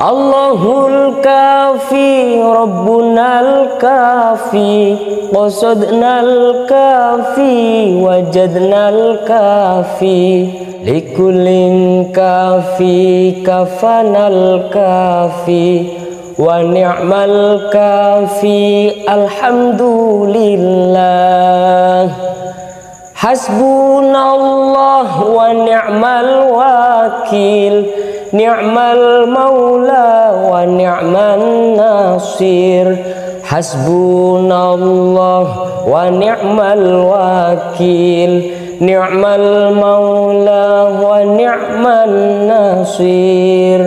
الله الكافي ربنا الكافي قصدنا الكافي وجدنا الكافي لكل كافي كفنا الكافي ونعم الكافي الحمد لله حسبنا الله ونعم الوكيل نعم المولى ونعم النصير حسبنا الله ونعم الوكيل. نعم المولى ونعم النصير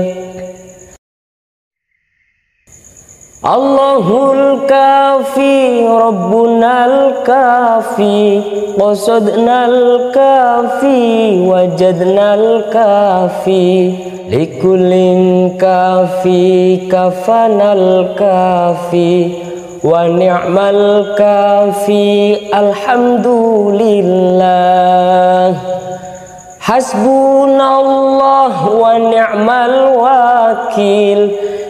الله الكافي ربنا الكافي قصدنا الكافي وجدنا الكافي لكل كافي كفنا الكافي ونعم الكافي الحمد لله حسبنا الله ونعم الوكيل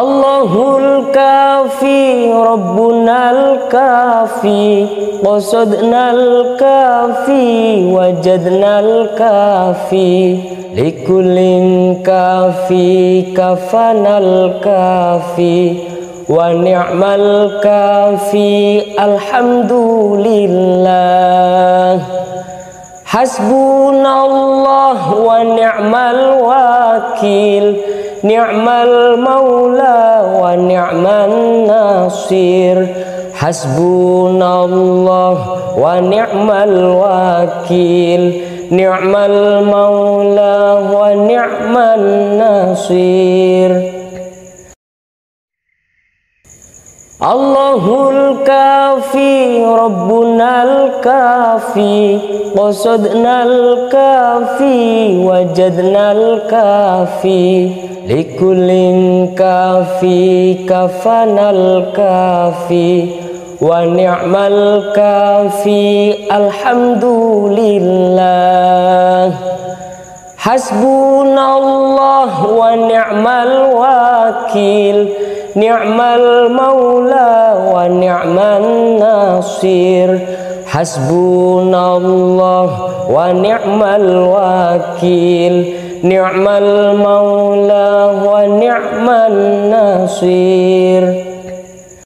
الله الكافي ربنا الكافي قصدنا الكافي وجدنا الكافي لكل كافي كفنا الكافي ونعم الكافي الحمد لله حسبنا الله ونعم الوكيل نعم المولى ونعم النصير حسبنا الله ونعم الوكيل نعم المولى ونعم النصير الله الكافي ربنا الكافي قصدنا الكافي وجدنا الكافي لكل كافي كفنا الكافي ونعم الكافي الحمد لله حسبنا الله ونعم الوكيل نعم المولى ونعم النصير حسبنا الله ونعم الوكيل نعم المولى ونعم النصير